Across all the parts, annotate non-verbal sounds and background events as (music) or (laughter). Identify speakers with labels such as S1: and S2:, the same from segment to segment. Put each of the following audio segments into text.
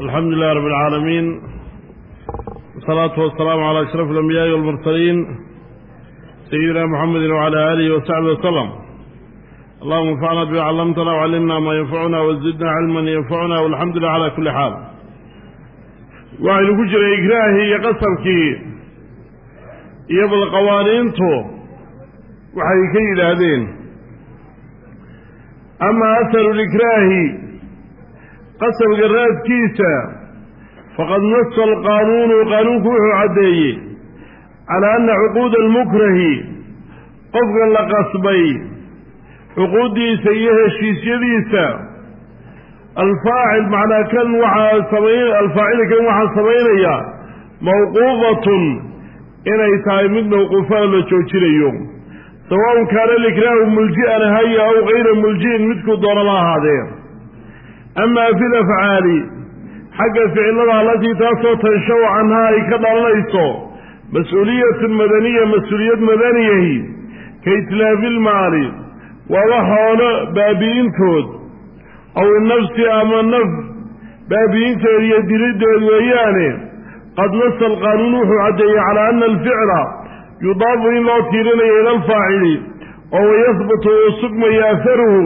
S1: الحمد لله رب العالمين والصلاة والسلام على أشرف الأنبياء والمرسلين سيدنا محمد وعلى آله وصحبه وسلم اللهم انفعنا بما علمتنا وعلمنا ما ينفعنا وزدنا علما ينفعنا والحمد لله على كل حال waxaynu ku jiray igraahii iyo qasabkii iyo balqawaaniintu waxay ka yidhaahdeen qasabka raadkiisa faqad nasa alqaanuunu qaanuunku wuxuu caddeeyey calaa anna cuquuda almukrahi qofkan la qasbay cuquuddiisa iyo heshiisyadiisa alfaacil macnaa kan waxaa samayn alfaacili kan waxaa samaynaya mawquufatun inay tahay mid mawquufaa la joojinayo. Sawaun kaana likraahu mulji'an haya aw kayra mulji'in midkuu doonama ahaadee amaa fi lafcaali xagga ficilada allatii taasoo tanshaw canhaa ay ka dhalanayso mas'uuliyatun madaniya mas'uuliyad madaniyahi ka itlaafi ilmaali waaba xoolo baabi'intood aw nafsi ama naf baabi'inteed iyo dilideed weeyaane qad nasa alqaanuun wuxuu caddeeyey calaa ana alficla yudaafu in loo tiirinayo ila alfaacili oo wayahbutu uu sugmayo aharuhu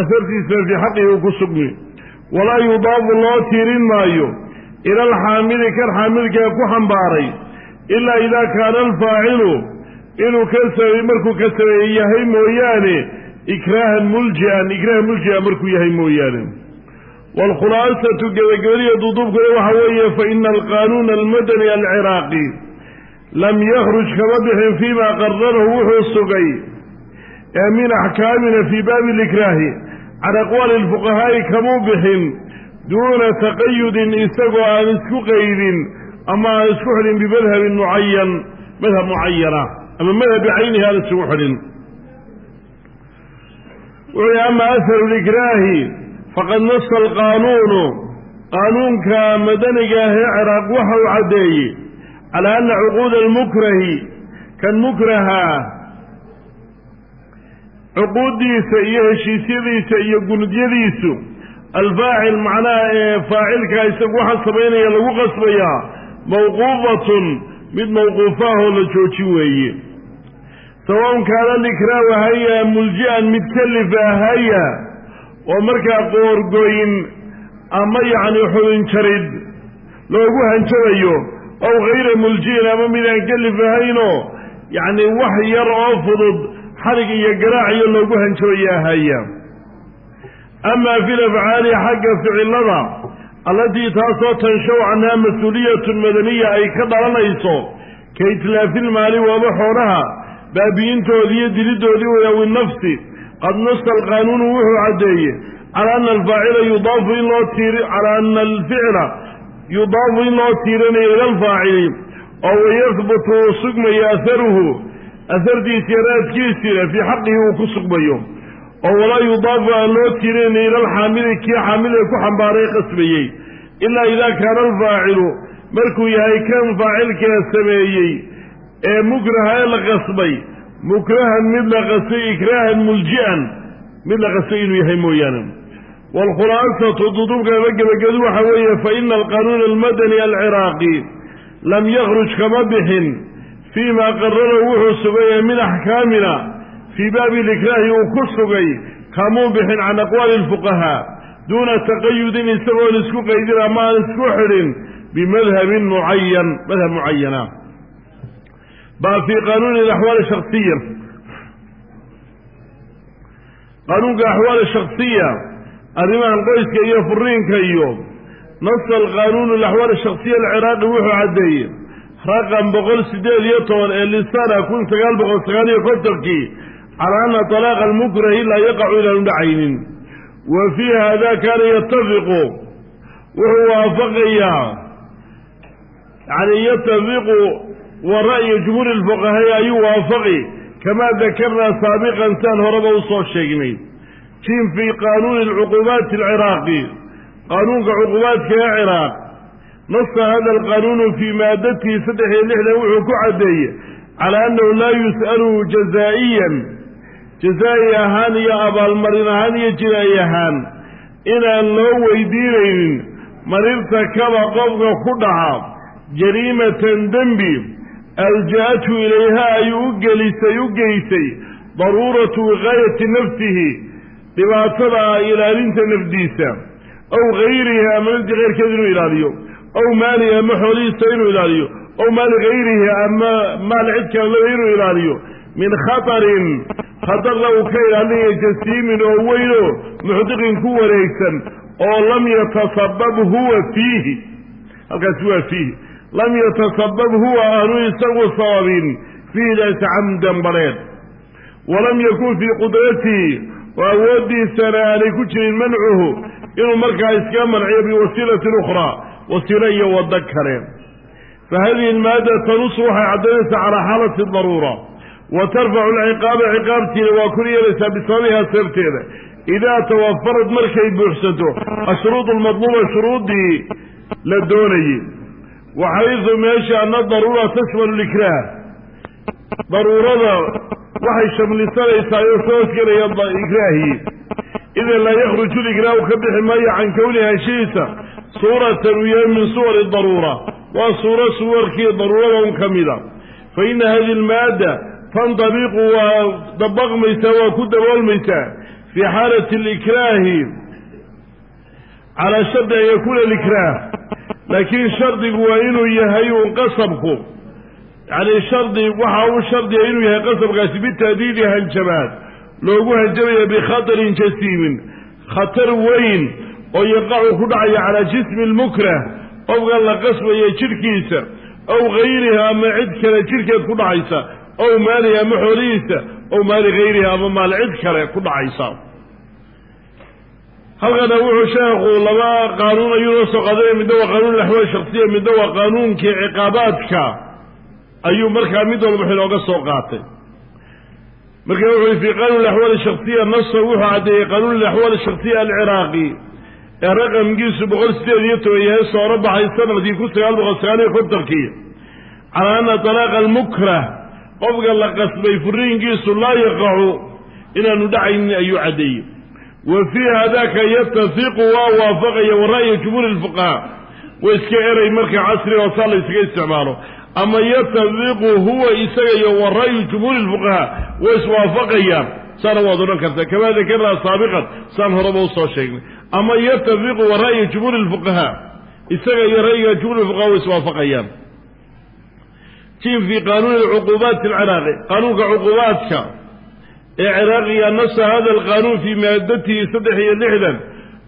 S1: ahartiisa fii xaqihi uu ku sugmi walaa yudaafu loo tiirin maayo ila alxaamili kan xaamilkee ku xambaaray ilaa idaa kaana alfaacilu inuu ka markuu ka sameeye yahay mooyaane ikraahan muljian ikraahan muljian markuu yahay mooyaane. Waalkhulaasatu gebagabadiya duduubkuna waxa weeye fa ina alqaanuuna almadani alciraaqi lam yakhruj kama bixin fiima qararahu wuxuu sugay ee min axkaamina fii baabi likraahi can aqwaali lfuqahaa'i kamuu bixin duuna taqayudin isagoo aan isku qaydin ama aan isku xidhin bimadhabin mucayan madhab mucayana ama madhab bicaynihi aan isugu xidhin. Wuxuu yihi ama aharu likraahi faqad nasa alqaanuunu qaanuunka madaniga ahee ciraaq waxa uu caddeeyey calaa anna cuquuda almukrahi kan mukraha cuquuddiisa iyo heshiisyadiisa iyo gunudyadiisu. Alfaacil macnaha ee faacilka isagu waxa samaynaya lagu qasbayaa mawquufatun mid mawquufaahoo la joojin weeye. Sawaun kaana likraahu haya mulji'an mid kalifa haya oo markaa qoorgoyn ama yacni xubin jarid loogu hanjabayo ow hayra mulji'in ama midaan kalifahaynoo yacni wax yar oo fudud xarig iyo garaaciyo loogu hanjabayaa haya amaa fi lafcaali xagga ficilada allatii taasoo tanshaw canhaa mas'uuliyatun madaniya ay ka dhalanayso ka itlaafilmaali waaba xoolaha baabi'intoodii iyo dilidoodii wayawi nafsi qad nasa alqaanuunu wuxuu caddeeyey calaa ana alfaacila yudaafu in loo tiir calaa ana alficla yudaafu in loo tiirinayo ila alfaacili oo wayahbutu uu sugmayo aharuhu ahartiisiiyo raadkiisiina fii xaqihi uu ku sugmayo oo walaa yudaafu aan loo tiirinayo ila alxaamili kii xaamilka ku xambaaray qasbayey. Ilaa idaa kaana alfaacilu markuu yahay kan faacilkee sameeyey ee mukraha ee la qasbay mukrahan mid la qasbay ikraahan mulji'an mid la qasbay inuu yahay mooyaane. Waalkhulaasatu dudubkaba gebagadu waxa weeye fa ina alqaanuuna almadani alciraaqi lam yakhruj kama bixin fii ma qararahu wuxuu sugay ee min axkaamina fii baabi likraahi uu ku sugay kamuu bixin can aqwaali lfuqahaa duuna taqayudin isagoon isku qaydin ama aan isku xidhin bimadhabin mucayan madhab mucayana baa fii qaanuuni alaxwaali shaksiya qaanuunka axwaali shaksiya arrimahan qoyska iyo furiinka iyo nasa alqaanuunu alaxwaali shaksiya alciraaqi wuxuu caddeeyey raqam boqol sideed iyo toban ee lisana kun sagaal boqol sagaal iyo kontonkii calaa ana talaaqa almukrahi laa yaqacu inaanu dhacaynin. Wa fii hada kaana yatafiqu wuxuu waafaqayaa yani yatafiqu wa ra'yi jumhuuri lfuqahaa ayuu waafaqi kamaa dakarnaa saabiqan saan horeba u soo sheegnay. Jim fii qaanuuni alcuqubaati alciraaqi qaanuunka cuqubaadka ee ciraaq nasa hada alqaanuunu fii maadatihi saddex iyo lixdan wuxuu ku caddeeyey calaa annahu laa yus'alu jazaa'iyan jazaa'i ahaan iyo abaalmarin ahaan iyo jinaa'i ahaan. Inaan loo weydiinaynin man irtakaba qofka ku dhaca jariimatan dembi alja-athu ilayha ayuu u gelisay u geysay daruuratu wiqaayati nafsihi dhibaatada ilaalinta nafdiisa aw gayrihi ama nafdi keyrkeed inuu ilaaliyo aw maalihi ama xoolihiisa inuu ilaaliyo. Aw maali gayrihi ama maal cid kale laba inuu ilaaliyo. Min khatarin khatarna uu ka ilaalinaya jasiimin oo weyno muxdiqin ku wareegsan oo lam yatasabab huwa fiihi. Halkaasi waa fiihi. Lam yatasabab huwa aanu isagu sababin fiidaas camdan badheed walam yakun fii qudratihi oo awooddiisana aanay ku jirin mancuhu inuu markaa iskaga manciyo biwasiilatin ukhraa wasiilo iyo waddo kale fa hadihi almaada tanusu waxay caddaynaysaa calaa xaalati daruura. Wa tarfacu alciqaaba ciqaabtiina waa kun yeelaysaa bisababihaa sababteeda idaa tawafarad markay buuxsato ashruudu almadluuba shuruuddii la doonayey waxaydu meesha ana daruura tashmalu likraah daruurada waxay shamlisanaysaa oo soo hosgelaya ikraahii idan laa yakhruju likraahu ka bixi maayo can kowni anshihiisa suuratan uu yahay min suwari daruura. Waa suuro suwarkii daruurada un ka mida fa ina hadihi almaadda tandabiqu waa dabaqmaysaa waa ku daboolmaysaa fii xaalati alikraahi calaa shardi an yakuuna alikraah. Laakiin shardigu waa inuu yahay uun qasabku yacni shardi waxa uu shardiya inuu yahay qasabkaasi bitahdiidi hanjabaad loogu hanjabaya bikhatarin jasiimin. Khatar weyn oo yaqacu ku dhacaya calaa jismi lmukrah qofka la qasbaya jidhkiisa ow gayrihi ama cid kale jidhkeed ku dhacaysa ow maalihi ama xoolihiisa ow maali gayrihi ama maal cid kale ku dhacaysa. Halkana wuxuu sheekhu laba qaanuun ayuu noo soo qaadanaya midna waa qaanuun alaxwaal shaksiya midna waa qaanuunkii ciqaabaadka ayuu markaa mid walba wax inooga soo qaatay. Marka wuxu uhi fii qanuun alaxwaal shaksiya nasa wuxuu caddeeyey qanuun alaxwaal shaksiya alciraaqi ee raqamkiisu boqol sideed iyo toban yahay sooro baxay sannadkii kun sagaal boqol sagaal iyo kontonkii calaa ana talaaqa almukrah qofka la qasbay furiinkiisu laa yaqacu inaanu dhacaynin ayuu caddeeyey wa fii hadaka yatafiqu waa waafaqaya wa ra'ya jumhuuri lfuqahaa wa iska eray marka casriga oo saa la ysaga isticmaalo ama yatafiqu huwa isaga iyo wa ra'yu jumhuuri lfuqahaa way iswaafaqayaan. Saana waad odhan kartaa kamaa dakarnaa saabiqan saan horeba u soo sheegnay. Ama yatafiqu wa ra'yu jumhuuri lfuqahaa isaga iyo ra'yiga jumhuuri lfuqahaa way iswaafaqayaan. Jim fii qanuuni cuquubaati alciraaqi qaanuunka cuquubaadka ee ciraaqiga nasa hada alqaanuun fii maadatihi saddex iyo lixdan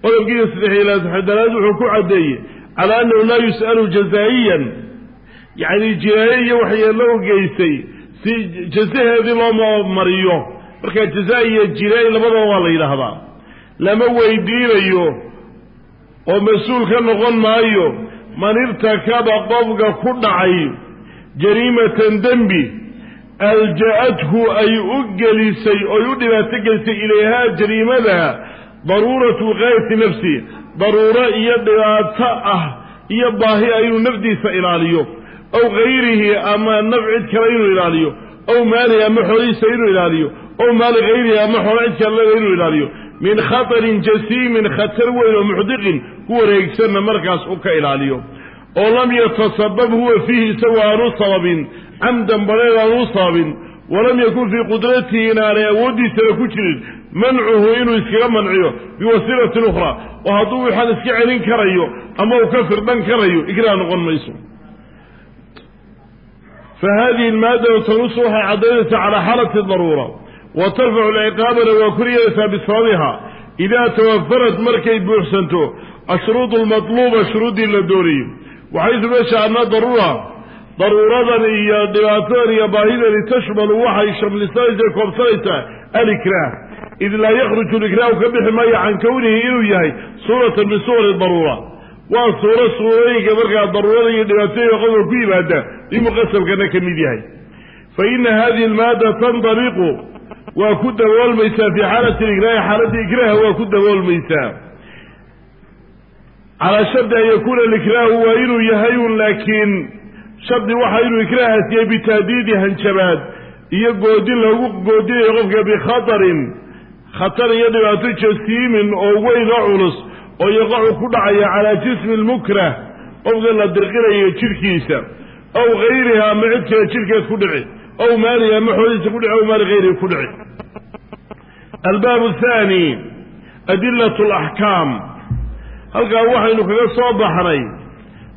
S1: qodobkiiyo saddex iyo lixdanaad wuxuu ku caddeeyey calaa annahu laa yus'alu jazaa'iyan yacni jinaaye iyo waxyeello u geysay si jasaheedii loo mariyo. Marka jazaa iyo jinaaye labadaba waa la yidhaahdaa. Lama weydiinayo oo mas'uul ka noqon maayo man irtakaba qofka ku dhacay jariimatan dembi alja'athu ay u gelisay oy u dhibaato gelisay ilayhaa jariimada daruuratu wiqaayati nafsi daruuro iyo dhibaato ah iyo baahi ah inuu nafdiisa ilaaliyo ow gayrihi ama naf cid kale inuu ilaaliyo ow maalihi ama xoolihiisa inuu ilaaliyo ow maali gayrihi ama xoolo cid kaleda inuu ilaaliyo. Min khatarin jasiimin khatar weyn oo muxdiqin ku wareegsanna markaas u ka ilaaliyo. Oo lam yatasabab huwa fiihi isagu aanu sababin camdan badheed aanu sababin. Walam yakun fii qudratihi inaanay awooddiisana ku jirin mancuhu inuu iskaga manciyo biwasiilatin ukhraa. Oo hadduu waxaan iska celin karayo ama uu ka firdhan karayo ikraah noqon mayso fa hadihi almaadatu tanusu waxay caddaynaysaa calaa xaalati daruura wa tarfacu alciqaabana waa koryeelaysaa bisababiha idaa tawafarad markay buuxsanto ashruudu almatluuba shuruuddii la doonayey waxaysu meesha anna daruura daruuradan iyo dhibaatadan iyo baahidani tashmalu waxay shamlisanaysa koobsanaysaa alikraah id laa yakhruju likraahu ka bixi maayo can kownihi inuu yahay suuratan min suwari daruura waa suuro suurooyinka markaa daruurada iyo dhibaatooyinka qofka ku yimaada inuu qasabkana ka mid yahay. Fa ina hadihi almaada tandariqu waa ku daboolmaysaa fii xaalati likraahi xaaladda ikraaha waa ku daboolmaysaa. Calaa shardi an yakuuna likraahu waa inuu yahay un laakiin shardi waxa inuu ikraahaas yahay bitahdiidi hanjabaad iyo goodin lagu goodinayo qofka bikhatarin khatar iyo dhibaato jasiimin oo weyn oo culus oo yaqacu ku dhacaya calaa jismi lmukrah qofka la dirqinayo jidhkiisa aw hayriha ama cid kale jidhkeed ku dhici aw maalihi ama xoolihiisa ku dhici aw maali hayrihi ku dhici. Albaab athani adilat alaxkaam halkaa waxaynu kaga soo baxnay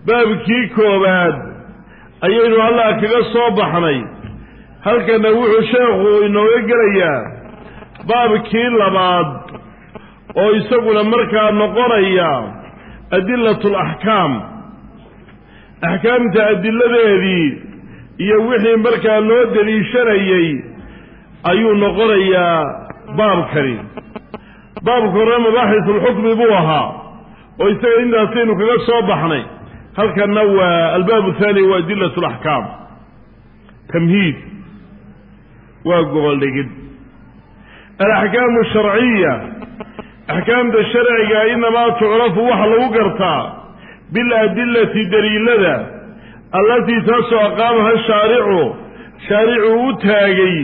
S1: baabkii koowaad ayaynu halkaa kaga soo baxnay. Halkana wuxuu sheekhu inooga gelayaa baabkii labaad oo isaguna markaa noqonaya adilatu alaxkaam axkaamta adiladeedii iyo wixii markaa loo deliishanayey ayuu noqonayaa baabkani. Baabka hore mabaaxis ulxukmi buu ahaa oo isaga intaasaynu kaga soo baxnay. Halkanna waa albaabu thaani waa adilat alaxkaam tamhiid. Waa goboldhigid alaxkaamu sharciya axkaamta sharciga inamaa tucrafu waxa lagu gartaa biladillati daliilada allatii taasoo aqaamaha shaaricu shaaricu u taagay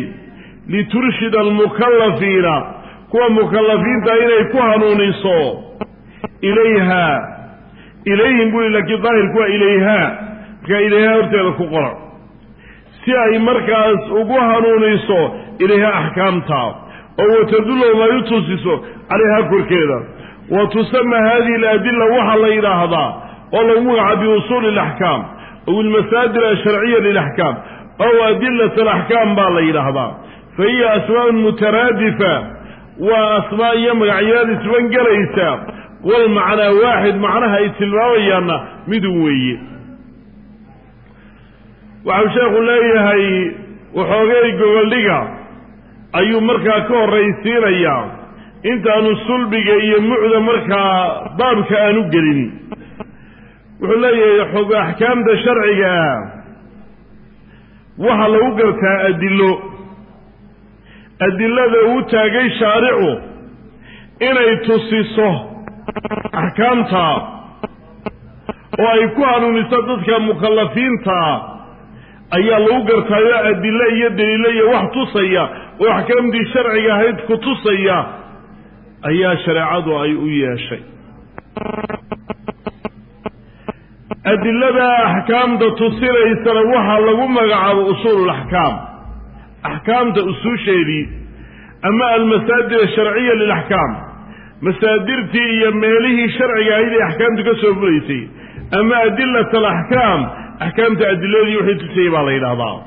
S1: liturshida almukallafiina kuwa mukallafiinta inay ku hanuuniso. Ilayha ilayhim buu laakiin daahirku waa ilayhaa markaa ilayhaa horteeda ku qora. Si ay markaas ugu hanuuniso ilayha axkaamta oo watadullohum ay u tusiso calayhaa korkeeda. Wa tusama hadihi aladila waxaa la yidhaahdaa oo lagu magaca biusuuli alaxkaam aw ilmasaadir asharciya lilaxkaam aw adilat alaxkaam baa la yidhaahdaa. Fa hiya asmaa'un mutaraadifa waa asmaa iyo magacyaad isban gelaysa walmacnaa waaxid macnaha ay tilmaamayaanna midun weeye. Waxau sheekhu leeyahay waxoogay gogoldhiga ayuu markaa ka horraysiinayaa intaanu sulbiga iyo mucda markaa baabka aanu gelin wuxuu leeyahay xog axkaamta sharciga ah waxaa lagu gartaa adilo. Adilada uu taagay shaaricu inay tusiso axkaamta oo ay ku hanuuniso dadka mukallafiintaa ayaa lagu gartaayo adilo iyo daliilo iyo wax tusaya oo axkaamtii sharciga ahayd ku tusaya ayaa shareecadu ay u yeeshay. Adilada axkaamta tusinaysana waxaa lagu magacaabo usuululaxkaam axkaamta usuusheedii ama almasaadir asharciya lilaxkaam masaadirtii iyo meelihii sharciga ahayd ee axkaamtu ka soo fulaysay. Ama adilat alaxkaam axkaamta adiladii wixii tusayay baa la yidhahdaa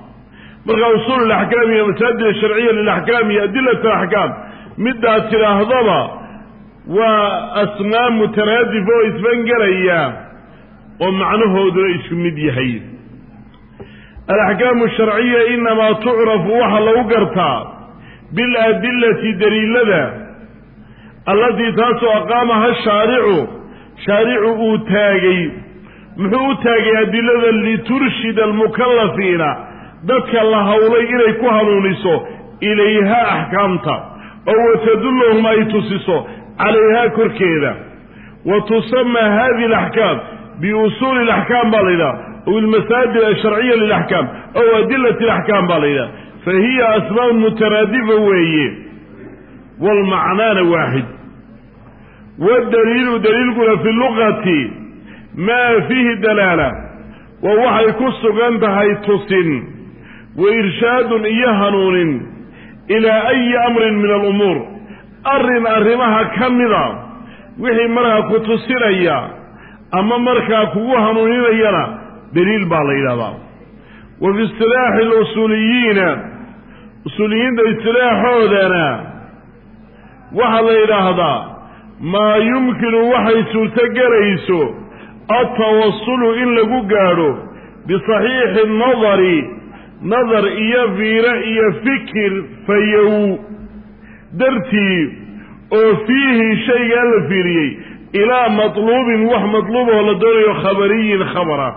S1: marka usuul alaxkaam iyo masaadir asharciya lilaxkaam iyo adilat alaxkaam midaad tidhaahdaba waa asmaa mutaraadifa oo isbangelaya oo macnahooduna isku mid yahay. Alaxkaamu sharciya inamaa tucrafu waxaa lagu gartaa biladillati daliilada allatii taasoo aqaamaha shaaricu shaaricu uu taagay. Muxuu u taagay adilada liturshida almukallafiina dadka la hawlay inay ku hanuuniso ilayha axkaamta oo watadulluhum ay tusiso calayhaa korkeeda. Wa tusama hadihi alaxkaam biusuuli alaxkaam baa la yidhaha aw ilmasaadir asharciya lilaxkaam aw adilati alaxkaam baa la yidhaha. Fa hiya asmaa'un mutaraadifa weeye. Walmacnaana waaxid. Waddaliilu daliilkuna fi lugati maa fiihi dalaala. Waa waxay ku sugan tahay tusin wa irshaadun iyo hanuunin ilaa ayi amrin min alumuur. Arrin arrimaha ka mida wixii markaa ku tusinaya ama markaa kugu hanuuninayana daliil baa la yidhahdaa wa fi istilaaxi alusuuliyiina usuuliyiinta istilaaxoodana waxaa la yidhaahdaa maa yumkinu waxay suurtogelayso altawasulu in lagu gaadho bisaxiixi nadari nadar iyo fiire iyo fikir fayow. Dartii oo fiihi shaygaa la fiiriyey ilaa matluubin wax matluub oo la doonayo khabariyin khabara.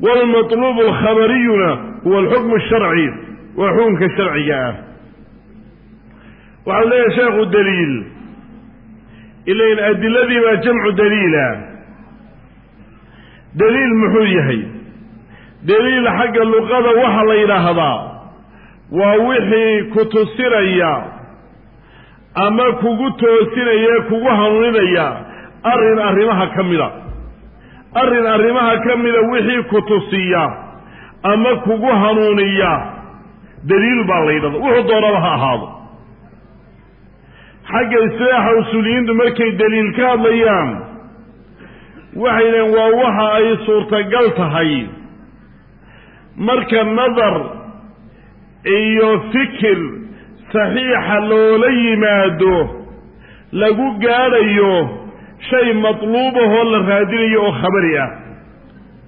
S1: Waalmatluubu alkhabariyuna huwa alxukmu asharci waa xukunka sharciga ah. Waxau leeyahay sheekhu daliil. Ilain adiladii baa jamcu daliila. Daliil muxuu yahay daliil xagga luqada waxaa la yidhaahdaa. Waa wixii ku tusinaya ama kugu toosinaya kugu hanuuninaya arrin arrimaha ka mida. Arrin arrimaha ka mida wixii ku tusiya ama kugu hanuuniya. Daliil baa la yidhahda wuxuu doonaba ha ahaado. Xagga istilaaxa usuuliyiintu markay daliil ka hadlayaan waxay dhaheen waa waxa ay suurtagal tahay marka nadar iyo fikir saxiixa loola yimaado lagu gaadhayo shay matluubahoo la raadinayo oo khabari ah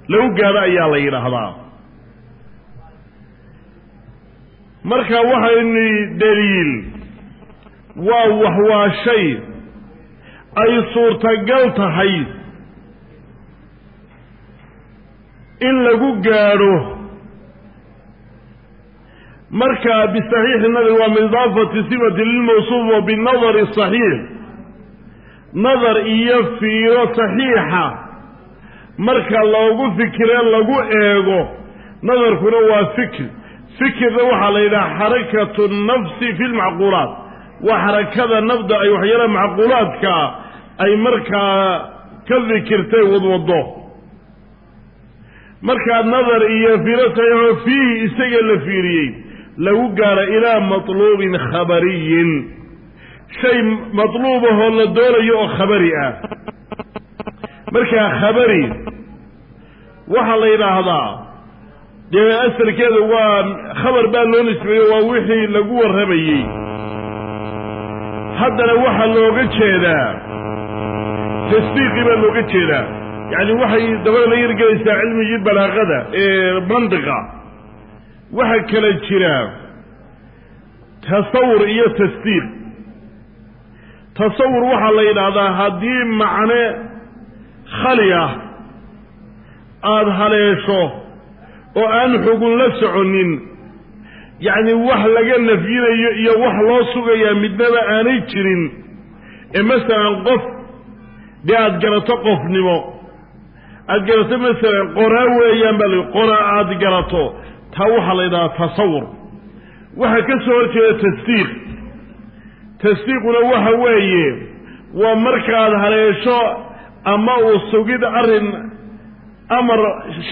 S1: lagu gaadho ayaa la yidhaahdaa. Marka waxaynu daliil waa wax waa shay. Ay suurtagal tahay in lagu gaadho marka bisaxiixi nadar waa min idaafati sifati lilmawsuuf wa binadari saxiix nadar iyo fiiro saxiixa marka loogu fikire lagu eego nadarkuna waa fikr. Fikirna waxaa la yidhaha xarakatu nafsi fi lmacquulaat waa xarakada nafda ay waxyaalaha macquulaadka ay markaa ka fikirtay wadwado markaa nadar iyo fiiro saxiixo fiihi isaga la fiiriyey lagu gaaro ilaa matluubin khabariyin. Shay matluubahoo la doonayo oo khabari ah. Markaa khabari waxaa la yidhaahdaa dee asalkeeda waa khabar baa loo nisbeeyo waa wixii lagu warramayey. Haddana waxaa looga jeedaa tasdiiqii baa looga jeedaa. Yacni waxay dabada la yargelaysaa cilmigii balaaqada ee mandiqa waxaa kala jira tasawur iyo tasdiiq. Tasawur waxaa la yidhaahdaa haddii macne khali ah aada haleesho oo aan xugun la soconin yacni wax laga nafyinayo iyo wax loo sugayaa midnaba aanay jirin ee masalan qof dee aada garato qofnimo aada garato masalan qoraa weeyaan baa la qoraa aada garato taa waxaa la yidhahdaa tasawur. Waxaa ka soo hor jeeda tasdiiq. Tasdiiquna waxa weeye waa markaad haleesho ama uu sugid arrin amar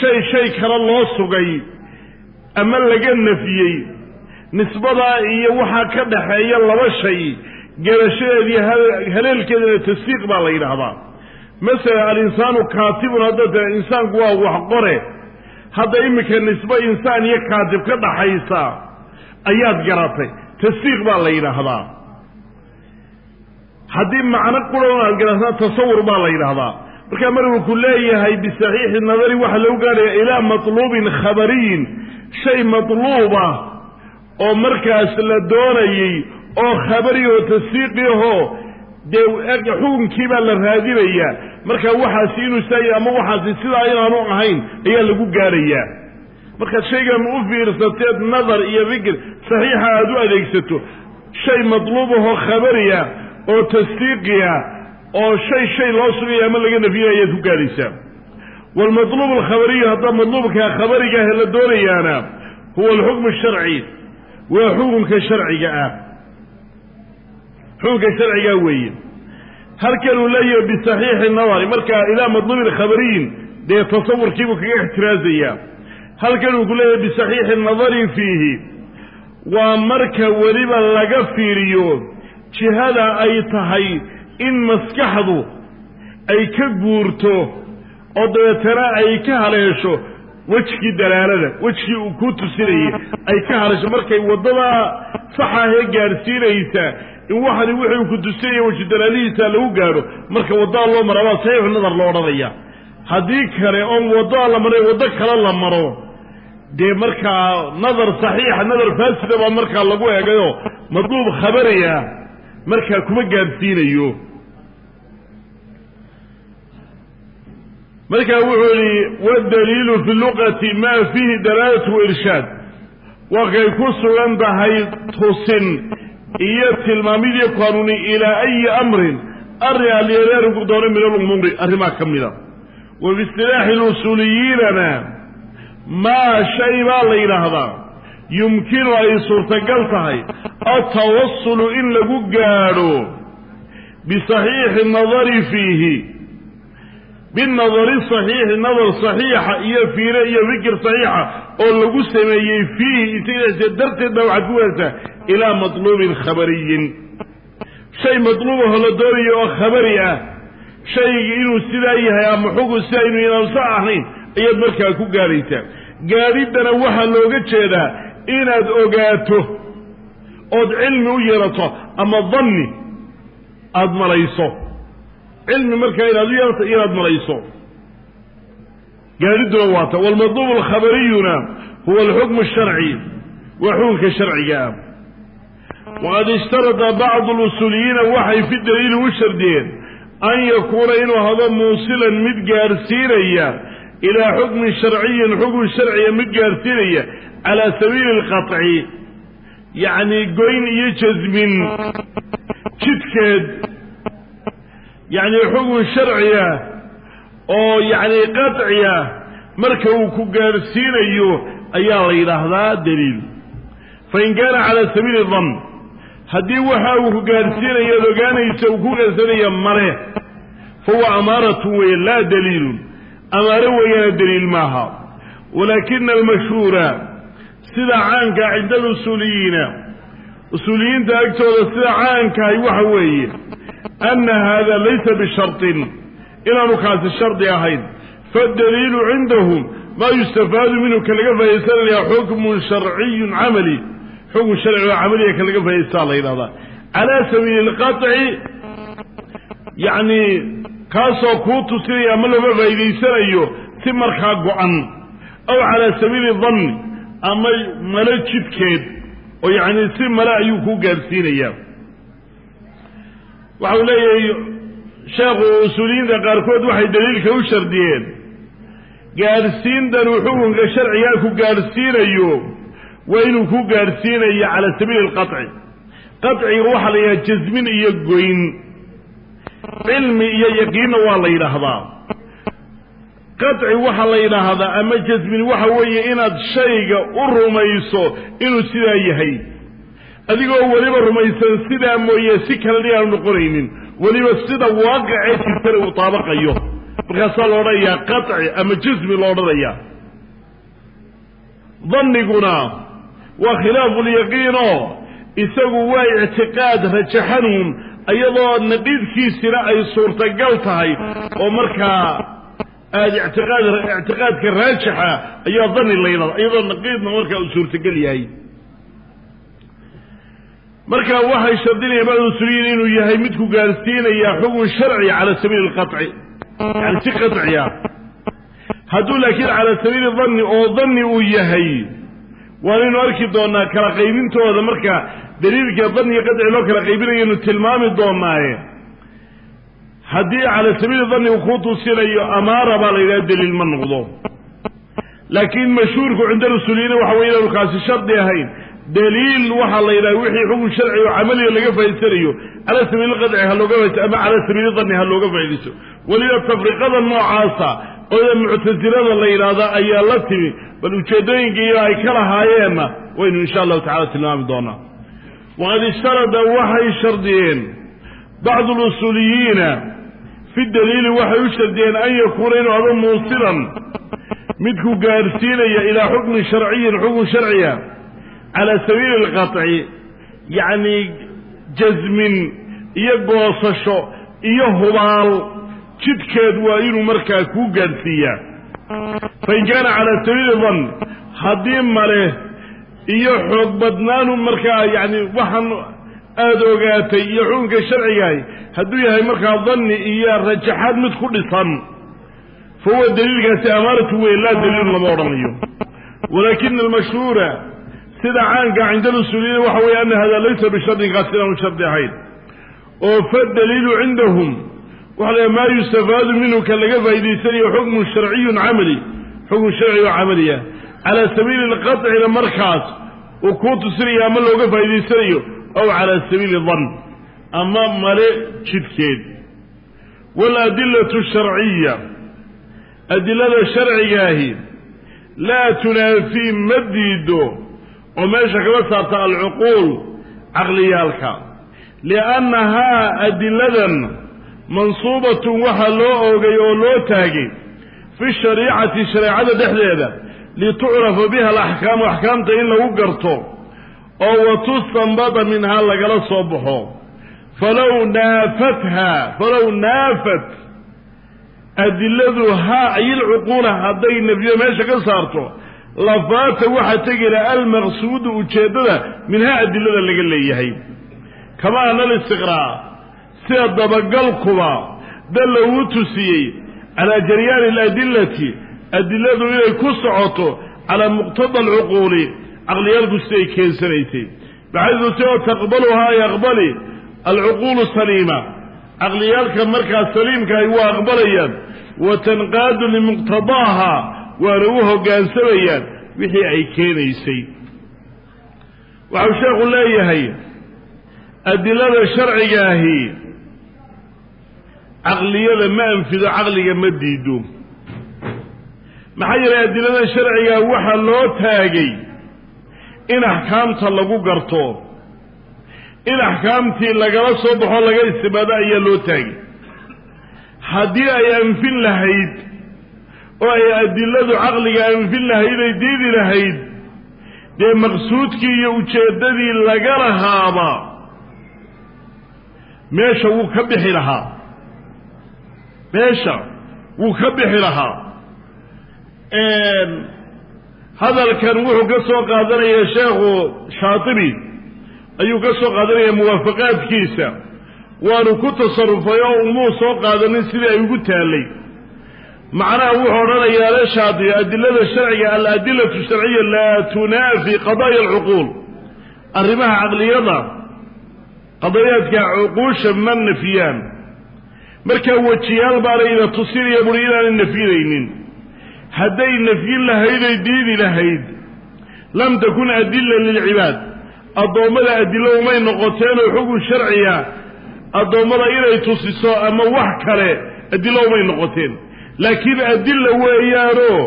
S1: shay shay kale loo sugay ama laga nafiyey nisbadaa iyo waxaa ka dhaxeeya laba shay garashadeediiyo haleelkeedana tasdiiq baa la yidhaahdaa. Masalan alinsaanu kaatibun hadda ta insaanku waa wax qore hadda iminka nisbe insaan iyo kaatib ka dhaxaysa ayaad garatay tasdiiq baa la yidhaahdaa. Haddii macno quran aad garatana tasawur baa la yidhaahdaa. Markaa markuu ku leeyahay bisaxiixi nadari waxaa lagu gaadhaya ilaa matluubin khabariyin. Shay matluuba oo markaas la doonayey oo khabari oo tasdiiqi ahoo dee xukunkii baa la raadinayaa markaa waxaasi inuu saa ama waxaasi sidaa inaanu ahayn ayaa lagu gaadhayaa. Markaad shaygan u fiirsateed nadar iyo fikir saxiixa aada u adeegsato shay matluubahoo khabariya oo tasdiiqiya oo shay shay loo sugaya ama laga nafiyay ayaad ku gaadhaysaa. Waalmatluub alkhabariyu haddaa matluubka khabarigaah la doonayaana huwa alxukmu sharci waa xukunka sharciga ah. Xukunka sharcigaa weeye halkan uu leeyahay bisaxiixi nadari markaa ilaa matluubi khabariyin dee tasawurkiibuu kaga ixtiraazayaa halkan uu ku leeyahay bisaxiixi nadari fiihi waa marka weliba laga fiiriyo jihada ay tahay in maskaxdu ay ka guurto oo dabeetana ay ka haleesho wejkii dalaalada wejkii uu ku tusinayay ay ka haleesho. Markay waddadaa saxahee gaadhsiinaysa in waxani wuxuu ku tusinaya weji dalaalihiisa lagu gaadho. Marka waddaa loo mara baa saxiixu nadar loo odhanaya. Haddii kale oon waddaa la maray waddo kale la maro. Dee markaa nadar saxiixa nadar faasida baa markaa lagu eegayo. Madluub khabariya markaa kuma gaadhsiinayo. Markaa wuxuu yihi waddaliilu fi luqati maa fiihi dalaalatu irshaad. Wakay ku sugan tahay tusin iyo tilmaamidii qanuuni ilaa ayi amrin arrin alyeeleerinku doono min alumuuri ka mida. Wa biistilaaxi lusuuliyiinana maa shay baa la yidhaahdaa yumkinu ay suurtagal tahay atawasulu in lagu gaadho bisaxiixi nadari fiihi binadari saxiixi nadar saxiixa iyo fiire iyo fikir saxiixa oo lagu sameeyey fiihi isaga darteed baa waxaad ku weentaa ilaa matluubin khabariyin. Shay matluubaho la doonayo oo khabari ah. Shaygii inuu sidaa yahay ama xugun sidaa inuu inaansa ahayn ayaad markaa ku gaadhaysaa. Gaadhiddana waxaa looga jeedaa inaad ogaato ood cilmi u yeelato ama danni aada malayso. Cilmi markaa inaad u yeelato inaad malayso. Gaadhidduna waata waalmadluub alkhabariyuna huwa alxukmu asharci waa xukunka sharciga ah waqad ishtarada bacdu lusuuliyiina waxay fi daliili u shardiyeen an yakuuna inuu hado muusilan mid gaadhsiinaya ilaa xukmin sharciyin xukun sharciya mid gaadhsiinaya calaa sabiili alqaطci yacni goyn iyo jasmin jidkeed yacni xukun sharciya oo yacni qaطciya marka uu ku gaadhsiinayo ayaa la yidhaahdaa daliil fain kaana calaa sabiili dan haddii waxa uu gaadhsiinayo ad ogaanaysa uu ku gaadhsiinaya male fahuwa amaaratun weeye laa daliilun. Amaaro weeyana daliil maaha. Walaakina almashhuura sida caankaa cinda alusuuliyiina usuuliyiinta agtooda sida caankahay waxa weeye anna haada laysa bisharطin inaanu kaasi shardi ahayn. Faاdaliilu cindahum maa yustafaadu minhu ka laga faaidaysanaya xukmun sharciyun camali xukun sharci oo camaliya ka laga faa'idaystaa la yidhahdaa calaa sabiili اlqaطci yacni kaasoo kuu tusinaya ama looga faa'idaysanayo si markaa go-an aw calaa sabiili danni ama malo jidkeed oo yacni si male ayuu kuu gaadhsiinayaa waxa uu leeyahay sheekhu usuuliyiinta qaarkood waxay daliilka u shardiyeen gaadhsiintan xukunka sharcigaa ku gaadhsiinayo waa inuu ku gaadhsiinayo cala sabiili alqaci qaciga waxaa la yidhaha jazmin iyo goyn. Cilmi iyo yaqiinna waa la yidhaahdaa. Qaci waxaa la yidhaahdaa ama jasmin waxa weeye inaad shayga u rumayso inuu sidaa yahay. Adigoo weliba rumaysan sidaa mooye si kalena aanu noqonaynin. Weliba sida waaqicee jirtana uu taabaqayo. Markaasaa la odhanayaa qaci ama jazmi lo odhanayaa. Danniguna waa khilaafu lyaqiino isagu waa ictiqaad rajaxanuun iyadoo naqiidkiisina ay suurtagal tahay. Oo markaa aada ictiqaad ictiqaadka raajixa ayaa dani la yidhahda iyadoo naqiidna markaa uu suurtagal yahay. Marka waxay shardinayaan bacd usuliyiin inuu yahay midku gaarsiinaya xukun sharci cala sabiili alqaطci yani si qaطciya hadduu laakiin calaa sabiili danni oo danni uu yahay waanaynu arki doonaa kala qaybintooda marka daliilka danniga qaطci loo kala qaybinayaynu tilmaami doonaaye haddii calaa sabiili danni uu kuu tusinayo amaara baa la yidhaha daliil ma noqdo. Laakiin mashhuurku cinda usuliyiina waxa wey inaanu kaasi shardi ahayn. Daliil waxaa la yidhaha wixii xukun sharci oo camaliga laga faa'idaysanayo calaa sabiili qaطci ha looga faaidayso ama calaa sabiili danni ha looga faaidayso weliba tafriqada noocaasa ooda muctasilada la yidhaahda ayaa la timi bal ujeeddooyinkiiyo ay ka lahaayeenna waynu insha allahu tacala tilmaami doonaa. Waqad ishtarada waxay shardiyeen bacdu lusuuliyiina fi daliili waxay u shardiyeen an yakuuna inuu ado muusilan midku gaadhsiinaya ilaa xukmin sharciyin xukun sharciya calaa sabiili alqaطci yacni jasmin iyo goosasho iyo hubaal jidkeed waa inuu markaa kuu gaadhsiiyaa fain kaana calaa sabiili dan haddii male iyo xoog badnaanu markaa yacni waxaan aada ogaatay iyo xukunka sharcigahay hadduu yahay markaa danni iyo rajaxaad mid ku dhisan fa huwa daliilkaasi amaaratu weyn laa daliilu lama odhanayo. Walaakina almashhuura sida caanka cinda alusuuliyiin waxa weeye ana hada laysa bishardin kaas inaanu shardi ahayn. Oo fadaliilu cindahum waxa la maa yustafaadu minhu ka laga faa'idaysanayo xukmun sharciyun camali. Xukun sharci oo camaliya calaa sabiili alqaطcina markaas uu kuu tusinayo ama looga faa'idaysanayo aw calaa sabiili dan ama male jidkeed waaladilatu sharciya adilada sharcigaahi laa tunaafii ma diido oo meesha kama saarta alcuquul caqliyaalka. Liannahaa adiladan mansuubatun waxaa loo oogay oo loo taagay fi shariicati shareecada dhexdeeda litucrafa biha alaxkaamu axkaamta in lagu garto oo watustanbada minhaa lagala soo baxo. Falow naafatha falow naafat adiladu haa ayilcuquula hadday nefiyo meesha ka saarto lafaata waxaa tegi laha almaqsuudu ujeeddada minhaa adilada laga leeyahay. Kama ana alistiqraa sida dabagalkuba dalla uu tusiyey calaa jaryaani aladillati adiladu inay ku socoto calaa muqtada alcuquuli caqliyaalku siday keensanaysay. Baxaydu si oo taqbaluhaa ay aqbali alcuquulu saliima caqliyaalka markaa saliimka ay waa aqbalayaan wa tanqaadu limuqtadaaha waana u hoggaansamayaan wixii ay keenaysay. Waxau sheekhu leeyahay adilada sharcigaahi caqliyada ma anfido caqliga ma diido. Maxaa yeelay adilada sharcigaa waxaa loo taagay in axkaamta lagu garto. In axkaamtii lagala soo baxo laga istimaado ayaa loo taagay. Haddii ay anfin lahayd oo ay adiladu caqliga anfin lahayd ay diidi lahayd dee maqsuudkii iyo ujeeddadii laga lahaaba meesha wuu ka bixi lahaa meesha wuu ka bixi lahaa. Hadalkan wuxuu ka soo qaadanaya sheekhu shaatibi ayuu ka soo qaadanaya muwaafaqaadkiisa waanu ku tasarufay oo umuu soo qaadanin sidii ay ugu taallay. Macnaha wuxuu odhanayaa le shaatibi adilada sharciga aladilatu sharciya laa tunaafi qadaaya alcuquul. Arrimaha caqliyada qadayaadka cuquusha ma nafiyaan markaa wejiyaal baanayna tusinaya buri inaanay nafyinaynin hadday nafyin lahayday diidi lahayd. Lam takun adila lilcibaad addoommada adilo umay noqoteenoo xugun sharciga addoommada inay tusiso ama wax kale adilo umay noqoteen. Laakiin adilla weeyaanoo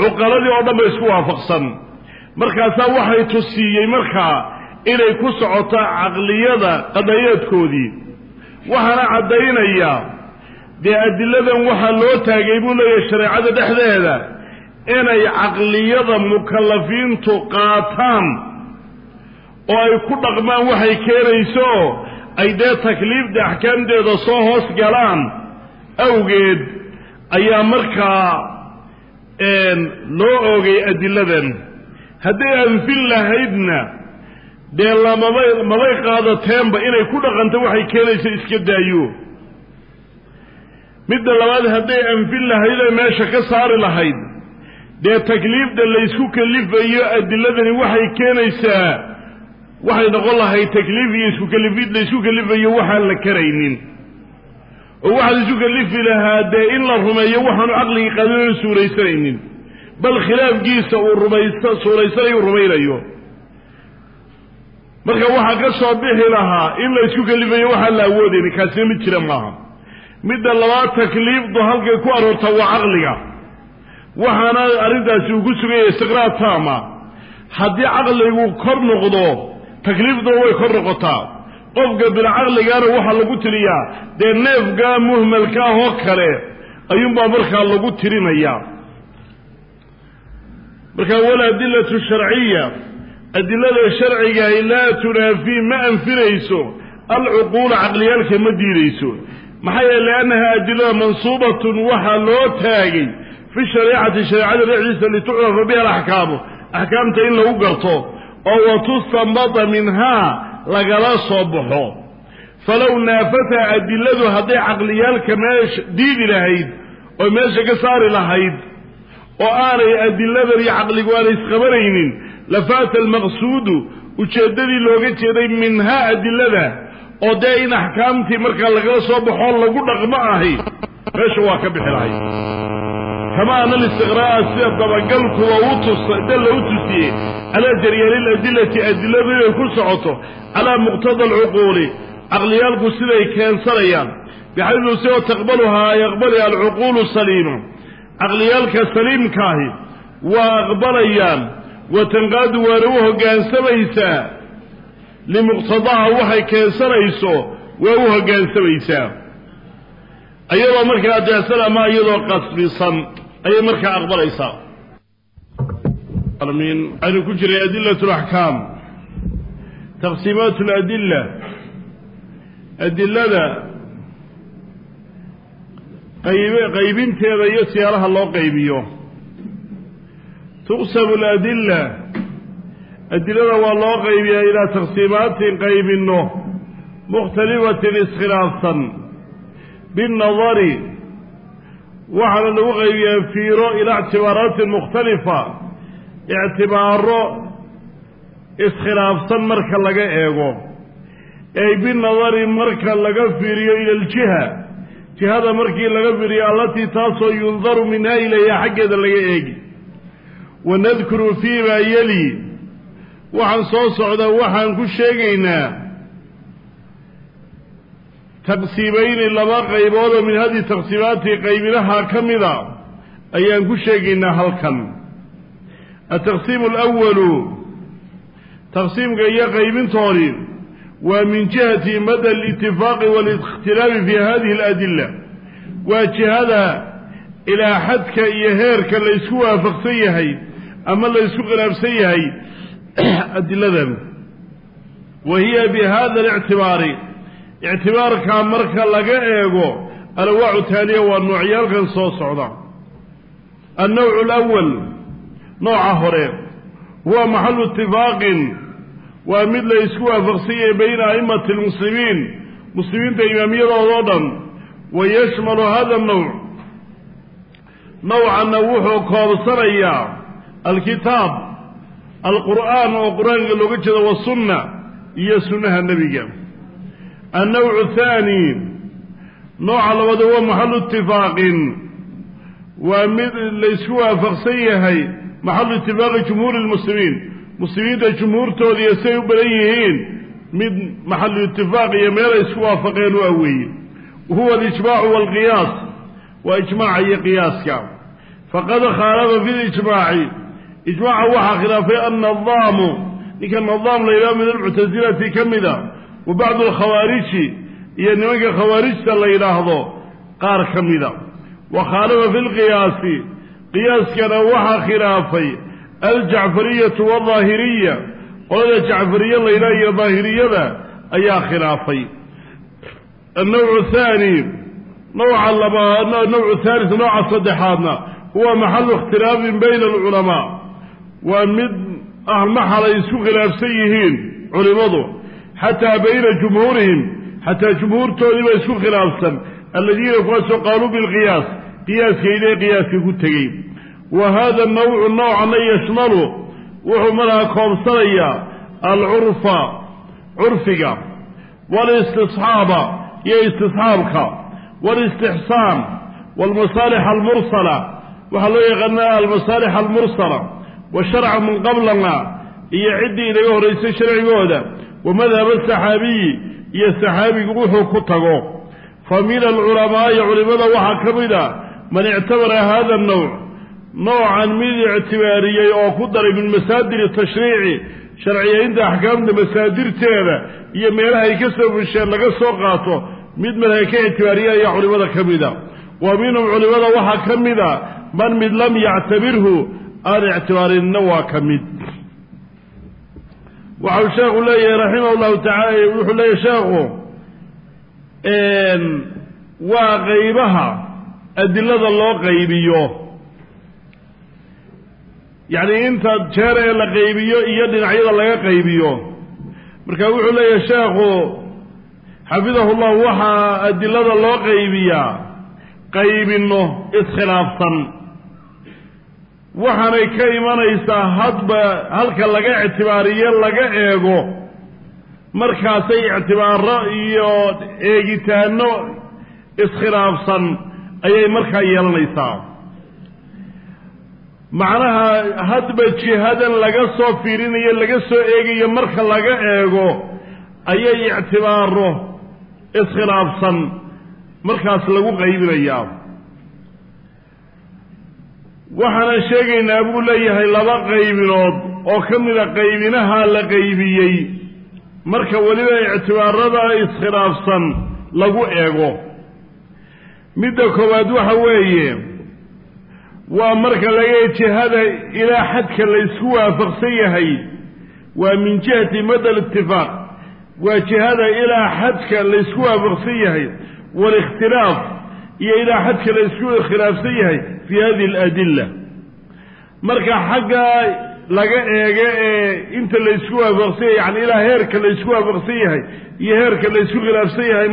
S1: cuqaladii oo dhan ba isku waafaqsan. Markaasaa waxay tusiiyey markaa inay ku socoto caqliyada qadayaadkoodii waxaana caddaynaya dee adiladan waxaa loo taagay buu leeyahay shareecada dhexdeeda inay caqliyada mukallafiintu qaataan oo ay ku dhaqmaan waxay keenayso ay dee takliifda axkaamteeda soo hoos galaan awgeed ayaa markaa loo oogay adiladan hadday anfin lahaydna dee lamabay mabay qaadateenba inay ku dhaqanto waxay keenayso iska daayo. Midda labaad hadday anfin lahaydee meesha ka saari lahayd dee takliifda laysku kalifayo adiladani waxay keenaysaa waxay noqon lahayd takliif iyo isku kalifid laysku kalifayo waxaan la karaynin. Oo waxaa la isku kalifi lahaa dee in la rumeeyo waxaanu caqligii qadinanu suuraysanaynin bal khilaafkiisa uu rumayst suuraysanayo u rumaynayo marka waxaa ka soo bixi lahaa in la isku kalifayo waxaan la awoodaynin kaasina mid jira maaha. Midda labaad takliifdu halkay ku aroortaa waa caqliga. Waxaana arrintaasi uu ku suganya istiqraar taama. Haddii caqligu kor noqdo takliifduna way kor noqotaa. Qofka bilcaqligaana waxaa lagu tiriyaa dee neefka muhmalka ah oo kale ayuunbaa markaa lagu tirinayaa. Marka waladilatu sharciya adilada sharcigahi laa tunaafii ma anfinayso. Alcuquula caqliyaalka ma diidayso. Maxaa yeele liannaha adilada mansuubatun waxaa loo taagay fi shariicati shareecada dhexdiisa litucrafa biha alaxkaamu axkaamta in lagu garto oo watustanbata minhaa lagala soo baxo. Falow naafata adiladu hadday caqliyaalka meesha diidi lahayd oo meesha ka saari lahayd oo aanay adiladan iyo caqligu aanay isqabanaynin lafaata almaqsuudu ujeeddadii looga jeeday minhaa adilada oo dee in axkaamtii markaa lagala soo baxoo lagu dhaqmo ahi meesha waa ka bixi lahay. Kama ana alistiqraa'a sida dabagalkuwa dalla u tusiyey calaa jaryaani ladilati adiladu inay ku socoto calaa muqtada alcuquuli caqliyaalku siday keensanayaan bixaydu si oo taqbaluhaa ay aqbali alcuquulu saliima caqliyaalka saliimkaahi waa aqbalayaan wa tanqaadu waana u hoggaansamaysaa limuqtadaha waxay keensanayso waa u hoggaansamaysaa iyadoo markaa adeecsan ama iyadoo qasbisan ayay markaa aqbalaysaa waxaynu ku jiray adilat laxkaam taqsiimaat ladilla adilada qayb qaybinteeda iyo siyaalaha loo qaybiyo tuqsamu aladilla. Adilada waa loo qaybiyaa ilaa taqsiimaatin qaybinno mukhtalifatin iskhilaafsan. Binnadari waxaana lagu qaybiyaa fiiro ilaa ictibaaraatin mukhtalifa ictibaaro iskhilaafsan marka laga eego. Ay binadari marka laga fiiriyo ila aljiha jihada markii laga fiiriyo allatii taasoo yundaru minha ilayha xaggeeda laga eegi wanadkuru fii maa yeli waxaan soo socda waxaan ku sheegaynaa taqsiimayni laba qayboodoo min hadi taqsiimaati qaybinaha ka mida ayaan ku sheegaynaa halkan. Altaqsiimu alawalu taqsiimka iyo qaybintoodi waa min jihati mada alitifaaqi waalikhtilaafi fi hadihi aladilla. Waa jihada ilaa xadka iyo heerka la ysku waafaqsan yahay ama la ysku khilaafsan yahay (clears throat) adiladan. Wa hiya bi hada alictibaari ictibaarkaa marka laga eego alawaacu taaliya waa noocyaalkan soo socda. Annawcu alawal nooca hore huwa maxalu itifaaqin waa mid la isku waafaqsan yahay bayna a'immati almuslimiin muslimiinta imaamiyadoodo dhan. Wa yashmalu hada nawc nawcanna wuxuu koobsanayaa alkitaab alqur'aan oo qur'aanka looga jeedo wasunna iyo sunnaha nebiga. Annawcu thaani nooca labaad huwa maxalu itifaaqin waa mid la isku waafaqsan yahay maxalu itifaaqi jumhuuri lmuslimiin muslimiinta jumhuurtoodiiyo say u badan yihiin mid maxalu itifaaq iyo meelay isku waafaqeen u aweeye huwa alijmaacu waalqiyaas waa ijmaaca iyo qiyaaska. Faqad khaalafa fi lijmaaci ijmaaca waxaa khilaafay annadaamu ninka nadaam la yidhaho min almuctasilati ka mida wa bacdu alkhawaariji iyo nimanka khawaarijta la yidhaahdo qaar ka mida wa khaalafa fi lqiyaasi qiyaaskana waxaa khilaafay aljacfariyatu wadaahiriya qolada jacfariye la yidhaha iyo daahiriyada ayaa khilaafay. Annawcu thaani nawca labaad nawcu thalis nooca saddexaadna huwa maxalu ikhtilaafin bayna alculamaa waa mid ah maxal ay isku khilaafsan yihiin culimmadu xataa bayna jumhuurihim xataa jumhuurtoodiiba isku khilaafsan. Alladiina kuwaasoo qaaluu bilqiyaas qiyaaskayde qiyaaska ku tegey. Wa hada nawcu noocana yashmalu wuxuu markaa koobsanayaa alcurfa curfiga walistisxaaba iyo istisxaabka waalistixsaan waalmasaalix almursala. Waxaa loo yaqaanaa almasaalix almursala wa sharca min qablana iyo ciddii inaga horraysay sharcigooda wa madhaba saxaabiyi iyo saxaabigu wuxuu ku tago. Fa min alculamaa'i culimmada waxaa ka mid a man ictabara hada annawc noocan mid ictibaariyey oo ku daray min masaadir tashriici sharciyaynta axkaamta masaadirteeda iyo meelaha ay ka soo fusheen laga soo qaato mid marka ka ictibaariya ayaa culimmada ka mida wa minhum culimmada waxaa ka mida man mid lam yactabirhu aan ictibaarinna waa ka mid. Waxau sheekhu leeyahay raximah llahu tacaala wuxuu leeyahy sheekhu waa qaybaha adilada loo qaybiyo. Yacni inta jeer ee la qaybiyo iyo dhinacyada laga qaybiyo. Marka wuxuu leeyahay sheekhu xafidahu llah waxaa adilada loo qaybiyaa qaybinno iskhilaafsan waxaanay ka imanaysaa hadba halka laga ictibaariye laga eego markaasay ictibaaro iyo eegitaano iskhilaafsan ayay markaa yeelanaysaa. Macnaha hadba jihadan laga soo fiirinayo laga soo eegayo marka laga eego ayay ictibaaro iskhilaafsan markaas lagu qaybinayaa waxaanan sheegaynaa buu leeyahay laba qaybinood oo ka mida qaybinaha la qaybiyey. Marka weliba ictibaarada iskhilaafsan lagu eego. Midda koowaad waxa weeye waa marka laga jihada ilaa xadka la ysku waafaqsan yahay. Waa min jihati mada alitifaaq waa jihada ilaa xadka la ysku waafaqsan yahay. Waalikhtilaaf iyo ilaa xadka la ysku khilaafsan yahay fii hadihi aladilla. Marka xagga laga eego ee inta la ysku waafaqsan yahay yani ilaa heerka la ysku waafaqsan yahay iyo heerka la ysku khilaafsan yahay